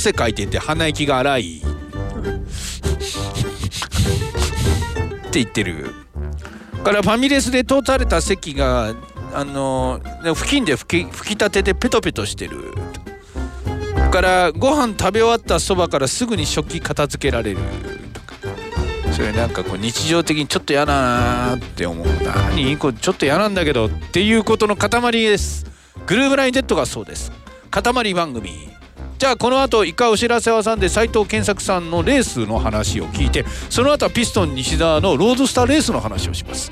汗かいてて鼻息が荒い。って言ってる。からファミレスで通された席があの付近で吹き吹き立ててペトペトしてる。からご飯食べ終わったそばからすぐに食器片付けられる。とかそれなんかこう日常的にちょっと嫌だなって思う。何？これちょっと嫌なんだけどっていうことの塊です。グルーブライン Z がそうです。塊番組。じゃあこの後一回お知らせを挟んで斎藤健作さんのレースの話を聞いてその後はピストン西澤のロードスターレースの話をします。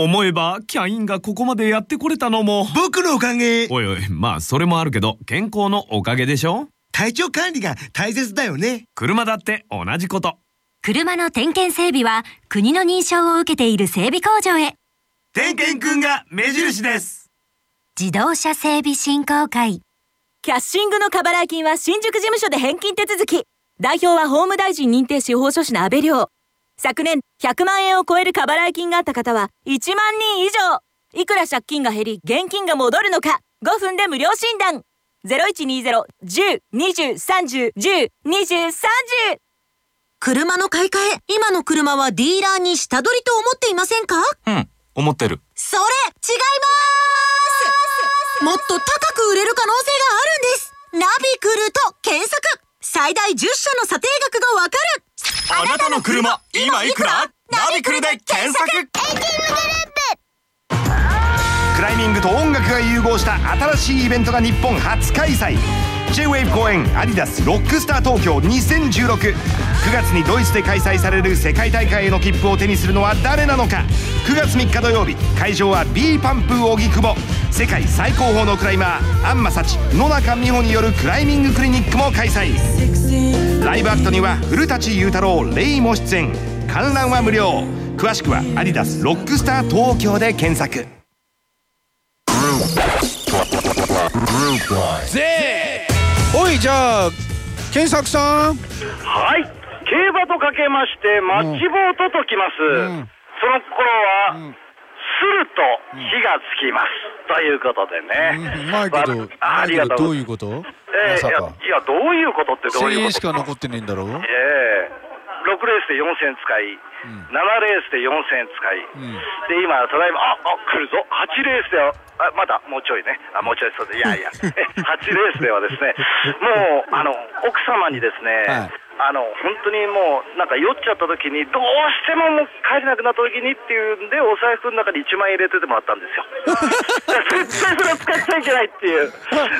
思えばキャインがここまでやってこれたのも。僕のおかげ。おいおいまあそれもあるけど健康のおかげでしょ？体調管理が大切だよね。車だって同じこと。車の点検整備は国の認証を受けている整備工場へ。点検くんが目印です。自動車整備振興会。キャッシングの過払い金は新宿事務所で返金手続き。代表は法務大臣認定司法書士の安倍亮昨年100万円を超える過払い金があった方は1万人以上。いくら借金が減り現金が戻るのか5分で無料診断。0120-10-20-30-10-20-30車の買い替え、今の車はディーラーに下取りと思っていませんか？うん思ってる。それ違います。もっと高く売れる可能性があるんです。ナビクルと検索。最大10社の査定額がわかるあなたの車今いくら？ナビクルで検索。クライミングと音楽が融合した新しいイベントが日本初開催。J-WAVE 公演アディダスロックスター東京20169月にドイツで開催される世界大会への切符を手にするのは誰なのか。9月3日土曜日会場は B パンプ荻窪。世界最高峰のクライマーアンマサチ野中美穂によるクライミングクリニックも開催。ライブアクトには古舘裕太郎レイも出演。観覧は無料。詳しくはアディダスロックスター東京で検索。ぜおいじゃあ健作さん。はい。競馬とかけましてマッチボートときます、うん。その頃は、うん。すると火がつきます、ということでね、うまいけど、うああまいけどりがとうどういうこと？えーいやどういうことってどう1000円いうこと？しか残ってねえんだろう？ええ。6レースで4000使い、7レースで4000使い、ん。で今ただいまああ来るぞ。8レースではあまだもうちょいね。あもうちょいそうで。いやいや。8レースではですねもうあの奥様にですね、はいあの本当にもうなんか酔っちゃった時にどうしてももう帰れなくなった時にっていうんでお財布の中に1万円入れててもらったんですよ。絶対それは使っちゃいけないっていう。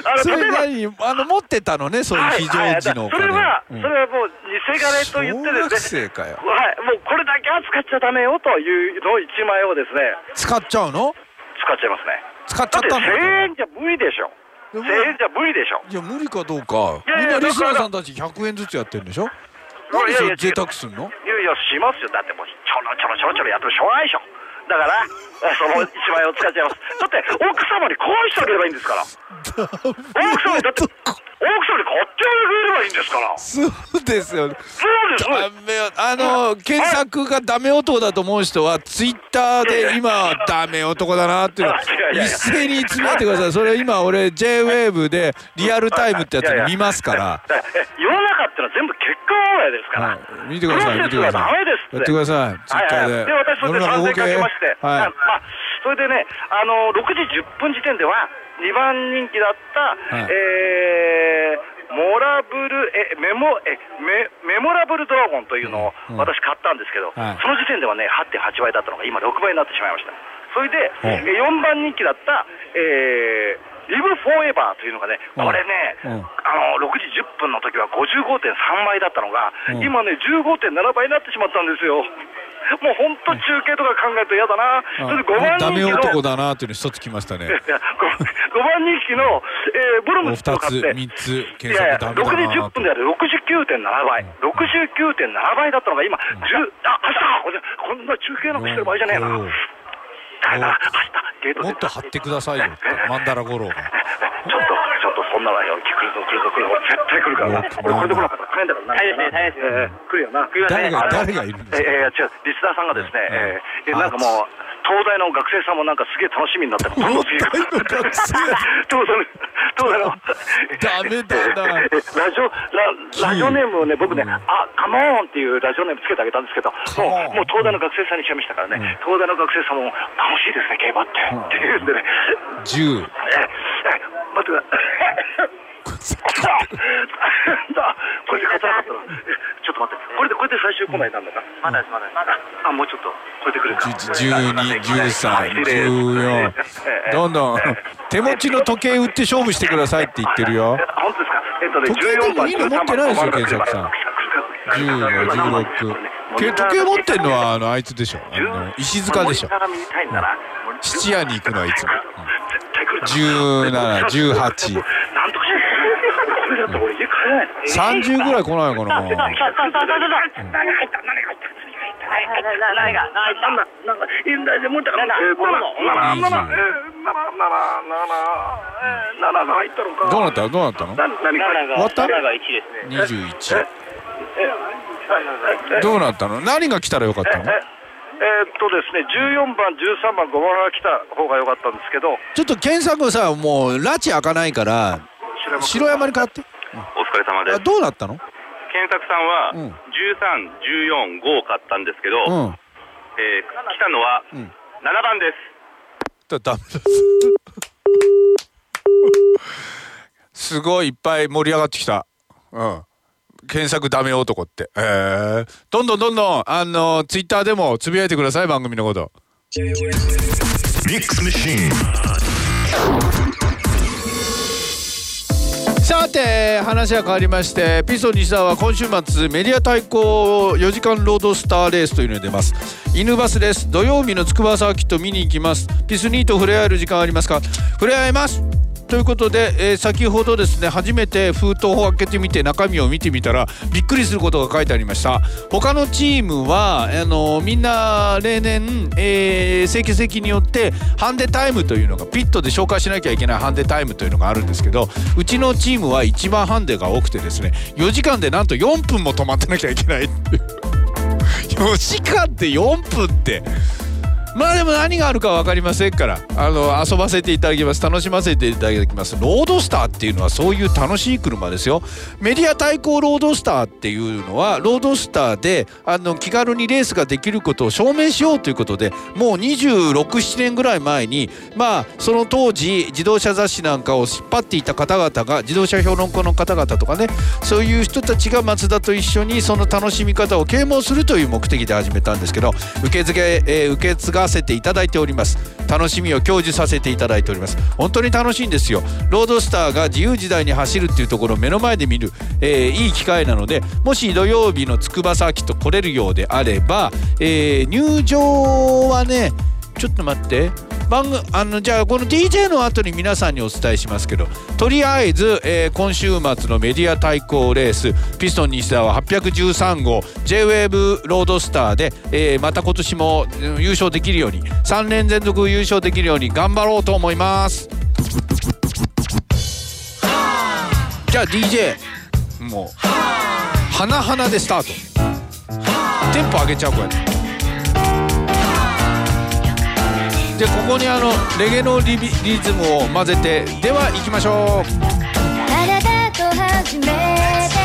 あそれの例えば何？あの持ってたのねそういう非常時のおはいはい。金それは、うん。それはもう偽金と言ってですね生かよ。はい、もうこれだけは使っちゃダメよというの1万円をですね使っちゃうの？使っちゃいますね。使っちゃだってったの1000円じゃ無理でしょ1000円じゃ無理でしょ。いや無理かどうか。いやいやみんなリスナーさんたち100円ずつやってるんでしょ？何それ贅沢すんの？いやいやしますよ。だってもうちょろちょろちょろちょろやってもしょうがないでしょ。だからえその1万円を使っちゃいます。だって奥様に返してあげればいいんですから。奥様にだって奥様に買ってあげればいいんですから。そうですよそうです。ダメよ。あの検索がダメ男だと思う人はツイッターで今ダメ男だなっていうの一斉につぶやいてください。それ今俺 JWAVE でリアルタイムってやつ見ますから。世の中ってのは全部結果オンエアですから、はい見てください見てくださいやってくださいツイッターではいはい、で私それで賛成かけまして、はいあまあ、それでねあの6時10分時点では2番人気だった、はい。えーモラブルえメモえメメモラブルドラゴンというのをうん。私買ったんですけど、はい。その時点ではね8.8倍だったのが今6倍になってしまいました。それで、うん。え4番人気だった、えーリブフォーエバーというのがね、これね、うん。あの6時10分の時は55.3倍だったのが、うん。今ね、15.7倍になってしまったんですよ。もう本当中継とか考えると嫌だな。それで5番ダメ人気の、男だなっていうの一つきましたね。いや 5, 番人気の、えーブルムスとかって、三つい検やいや、6索ダメだ時10な分である69.7倍、69.7倍だったのが今、10、あ、走ったこんな中継なんかしてる場合じゃねえな。た、ゲートでもっと張ってくださいよマンダラ五郎がちょっと、ちょっとそんなのよ、来るぞ、来るぞ、来るぞ、絶対来るからな。俺これで来なかったら帰んだからな。大変ですね大変ですええ来るよな。誰が誰がいるんですかええ違う、リスナーさんがですね、えええなんかもう、東大の学生さんもなんかすげえ楽しみになってる。東大の学生。東大の。ダメだな。えラジオ、ララジオネームをね、僕ね、あ、カモーンっていうラジオネームつけてあげたんですけど、もう、もう東大の学生さんにしちゃいましたからね、東大の学生さんも楽しいですね、競馬って。っていうんでね、十ええ、え待ってください。だ、これで勝たなかったら、えちょっと待って、これで、これで最終コーナーになるのか？まだです、まだです。あ、もうちょっと、これでくれるか。十二十三十四どんどん。手持ちの時計売って勝負してくださいって言ってるよ。え本当ですか？えっとね、時計でも14番、いいの持ってないですよ検索さん。十五十六。時計持ってんのはあのあいつでしょ。あの石塚でしょ。見たいん。質屋に行くのはいつも。絶対来るな17 18なんと三十ぐらい来ないかな。どうなった？どうなったの？終わった？21どうなったの？何が来たらよかったの？え、っとですね、14番、13番、5番が来た方がよかったんですけど、ちょっと検索さ、もう、拉致開かないから、城山に変わって。お疲れ様です。あ。どうなったの？検索さんはうん。13、14、5を買ったんですけど、うん。えー来たのはうん。7番です。だダメですすごいいっぱい盛り上がってきた。うん。検索ダメ男って。えー、どんどんどんどんあのツイッターでもつぶやいてください番組のこと。ミックスマシーンて話は変わりましてピストン西澤は今週末メディア対抗4時間ロードスターレースというのに出ます。犬バスです。土曜日の筑波サーキット見に行きます。ピスニーと触れ合える時間ありますか？触れ合います。ということで、えー先ほどですね初めて封筒を開けてみて中身を見てみたらびっくりすることが書いてありました。他のチームはあのみんな例年、えー成績によってハンデタイムというのがピットで紹介しなきゃいけないハンデタイムというのがあるんですけどうちのチームは一番ハンデが多くてですね4時間でなんと4分も止まってなきゃいけないっていう。4時間で4分って。まあでも何があるか分かりませんから。あの遊ばせていただきます。楽しませていただきます。ロードスターっていうのはそういう楽しい車ですよ。メディア対抗ロードスターっていうのはロードスターであの気軽にレースができることを証明しようということでもう267年ぐらい前にまあその当時自動車雑誌なんかを引っ張っていた方々が自動車評論家の方々とかねそういう人たちがマツダと一緒にその楽しみ方を啓蒙するという目的で始めたんですけど受け付け、えー受け継がせていただいております。楽しみを享受させていただいております。本当に楽しいんですよ。ロードスターが自由自在に走るっていうところを目の前で見る、えーいい機会なのでもし土曜日の筑波サーキット来れるようであれば、えー入場はねちょっと待って。番組あのじゃあこの DJ の後に皆さんにお伝えしますけどとりあえず、えー今週末のメディア対抗レースピストン西田は813号 JWAVE ロードスターで、えーまた今年も優勝できるように3年連続優勝できるように頑張ろうと思います。じゃあ DJ もう花々でスタート。テンポ上げちゃうこうやって。でここにあのレゲエのリビリズムを混ぜてでは行きましょう。体と始めて。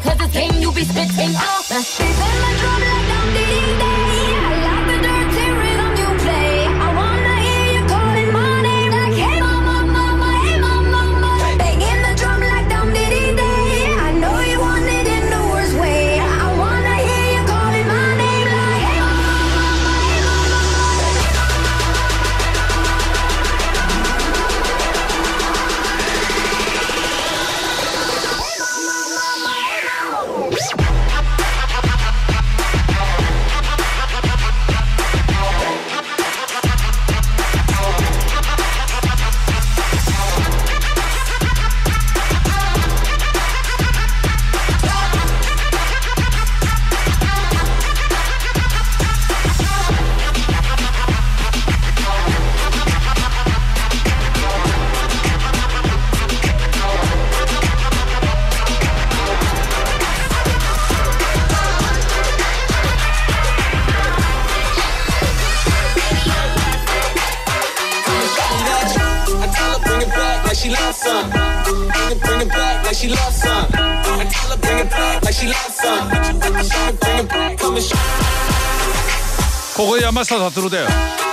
cause it's she loves some. Bring it, bring it back like she loves some. I tell her bring it back like she loves some. Bring it, bring it back, come and show. 그거야말로 다투르대요.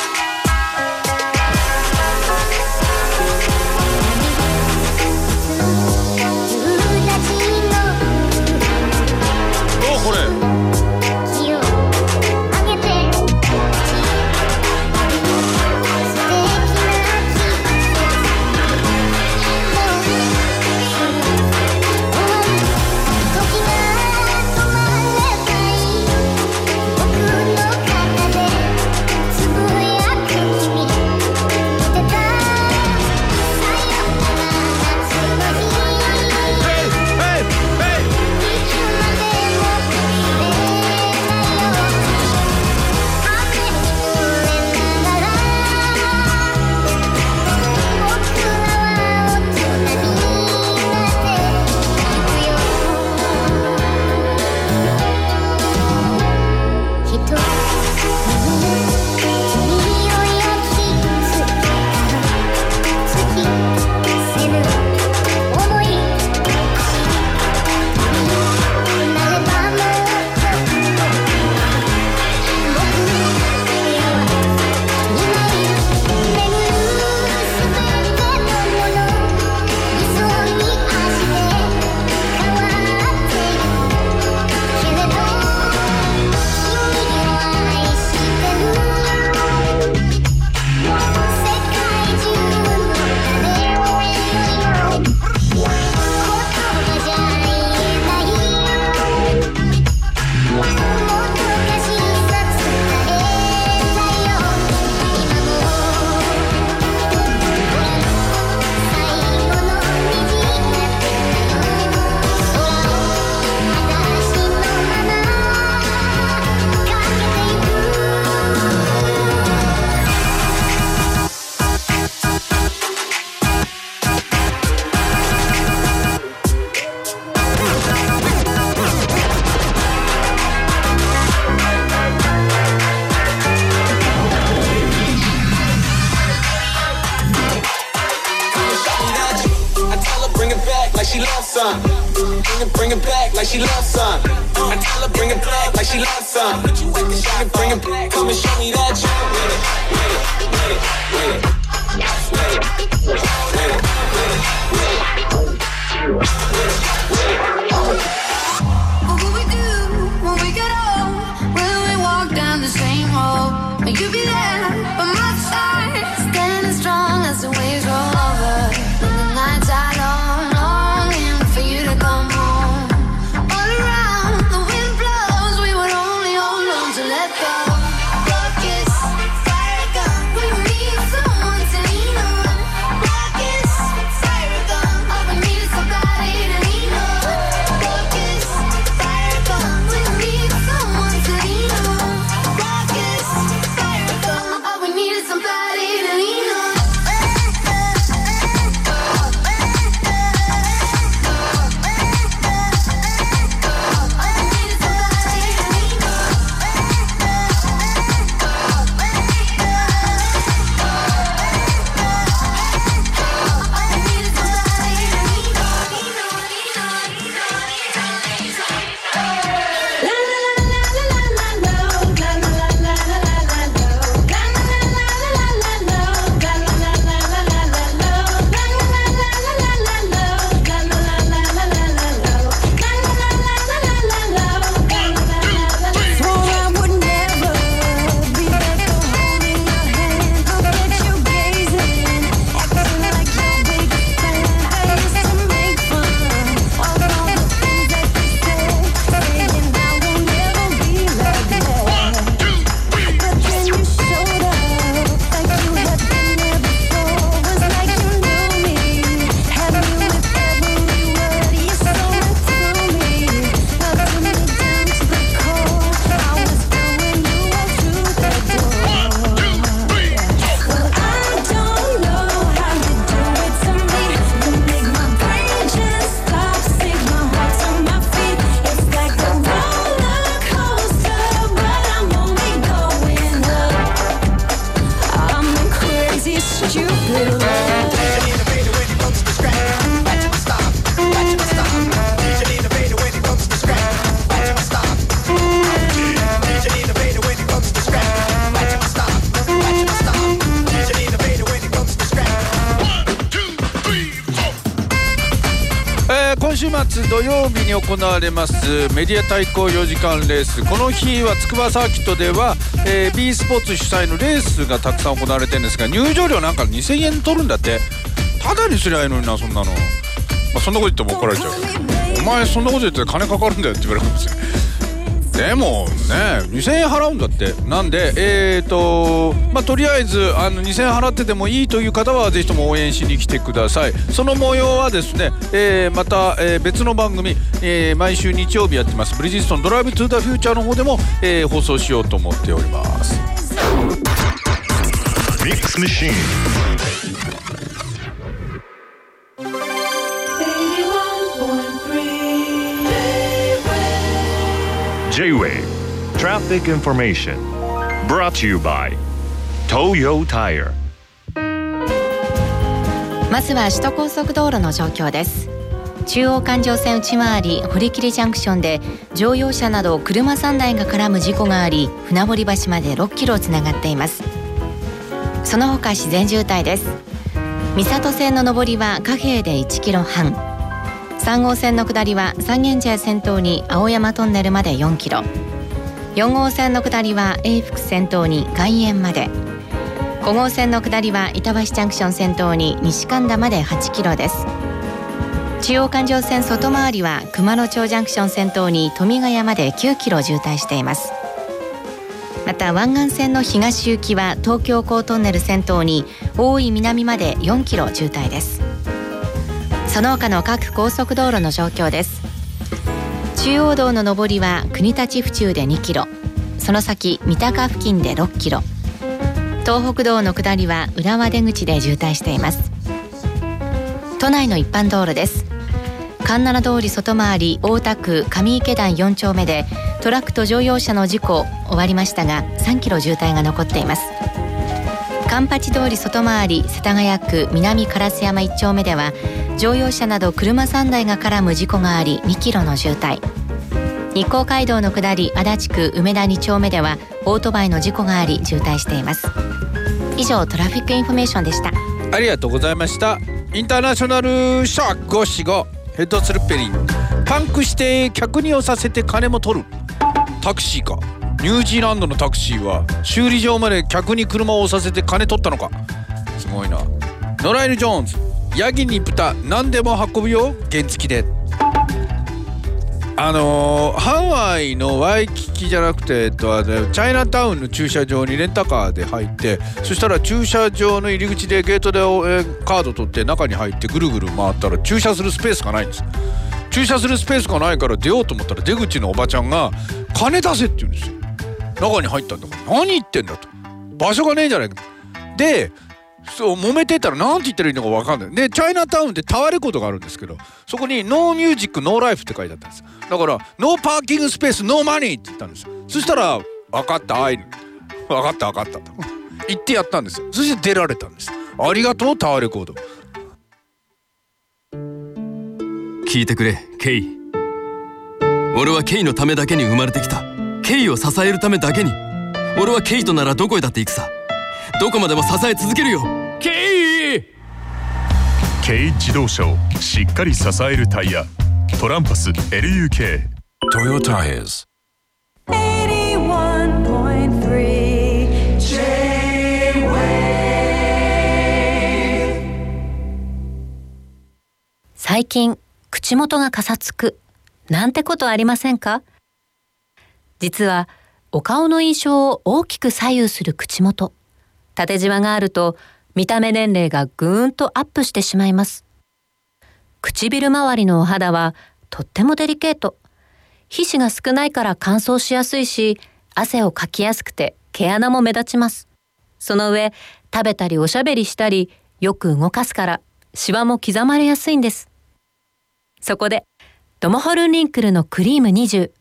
You could be there 週末土曜日に行われますメディア対抗4時間レース。この日は筑波サーキットでは、えー B スポーツ主催のレースがたくさん行われてるんですが入場料なんか2000円取るんだって。ただにすりゃいいのになそんなの、まあ、そんなこと言っても怒られちゃうお前そんなこと言って金かかるんだよって言われるかもしれない。でもね2000円払うんだって。なんでえーとまあとりあえずあの2000円払っててもいいという方はぜひとも応援しに来てください。その模様はですね、えーまた、えー別の番組、えー毎週日曜日やってます。ブリヂストンドライブトゥーザフューチャーの方でも、えー放送しようと思っております。ミックスマシーン。J-Wave Traffic Information. Brought to you by Toyo Tire. まずは首都高速道路の状況です。中央環状線内回り堀切ジャンクションで乗用車など車3台が絡む事故があり船堀橋まで6キロつながっています。その他自然渋滞です。三郷線の上りは貨幣で1キロ半。3号線の下りは三軒茶屋先頭に青山トンネルまで4キロ。4号線の下りは永福先頭に外苑まで。5号線の下りは板橋ジャンクション先頭に西神田まで8キロです。中央環状線外回りは熊野町ジャンクション先頭に富ヶ谷まで9キロ渋滞しています。また湾岸線の東行きは東京港トンネル先頭に大井南まで4キロ渋滞です。その他の各高速道路の状況です。中央道の上りは国立府中で2キロ。その先三鷹付近で6キロ。東北道の下りは浦和出口で渋滞しています。都内の一般道路です。環七通り外回り大田区上池台4丁目でトラックと乗用車の事故終わりましたが3キロ渋滞が残っています。環八通り外回り世田谷区南烏山1丁目では乗用車など車3台が絡む事故があり2キロの渋滞。日光街道の下り足立区梅田2丁目ではオートバイの事故があり渋滞しています。以上トラフィックインフォメーションでした。ありがとうございました。インターナショナルシャー545ヘッドスルッペリン。パンクして客にをさせて金も取る。タクシーか。ニュージーランドのタクシーは修理場まで客に車を押させて金取ったのか。すごいな。ノライル・ジョーンズ。ヤギに豚何でも運ぶよ。原付で。あのーハワイのワイキキじゃなくて、えっと、あのチャイナタウンの駐車場にレンタカーで入ってそしたら駐車場の入り口でゲートで、えーカード取って中に入ってぐるぐる回ったら駐車するスペースがないんです。駐車するスペースがないから出ようと思ったら出口のおばちゃんが「金出せ」って言うんですよ。中に入ったんだから何言ってんだと。場所がねえじゃないか。でそう揉めてたら何て言ったらいいのか分かんない。でチャイナタウンでタワーレコードがあるんですけどそこに「ノーミュージックノーライフ」って書いてあったんです。だから「ノーパーキングスペースノーマニー」って言ったんです。そしたら「分かった愛分かった分かった」と。言ってやったんですそして出られたんです。ありがとうタワーレコード。聞いてくれケイ。俺はケイのためだけに生まれてきた。ケイを支えるためだけに。俺はケイとならどこへだって行くさ。どこまでも支え続けるよ。ケイ軽自動車をしっかり支えるタイヤ。トランパス LUK トヨタイズ81.3 J-Wave 最近口元がかさつく。なんてことありませんか？実はお顔の印象を大きく左右する口元縦じわがあると見た目年齢がぐーんとアップしてしまいます。唇周りのお肌はとってもデリケート。皮脂が少ないから乾燥しやすいし汗をかきやすくて毛穴も目立ちます。その上食べたりおしゃべりしたりよく動かすからシワも刻まれやすいんです。そこでドモホルンリンクルのクリーム20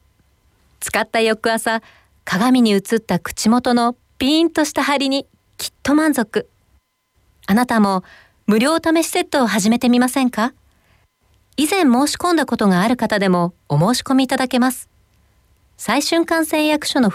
使った翌朝鏡に映った口元のピーンとした張りにきっと満足。あなたも無料試しセットを始めてみませんか？以前申し込んだことがある方でもお申し込みいただけます。最春館製薬所の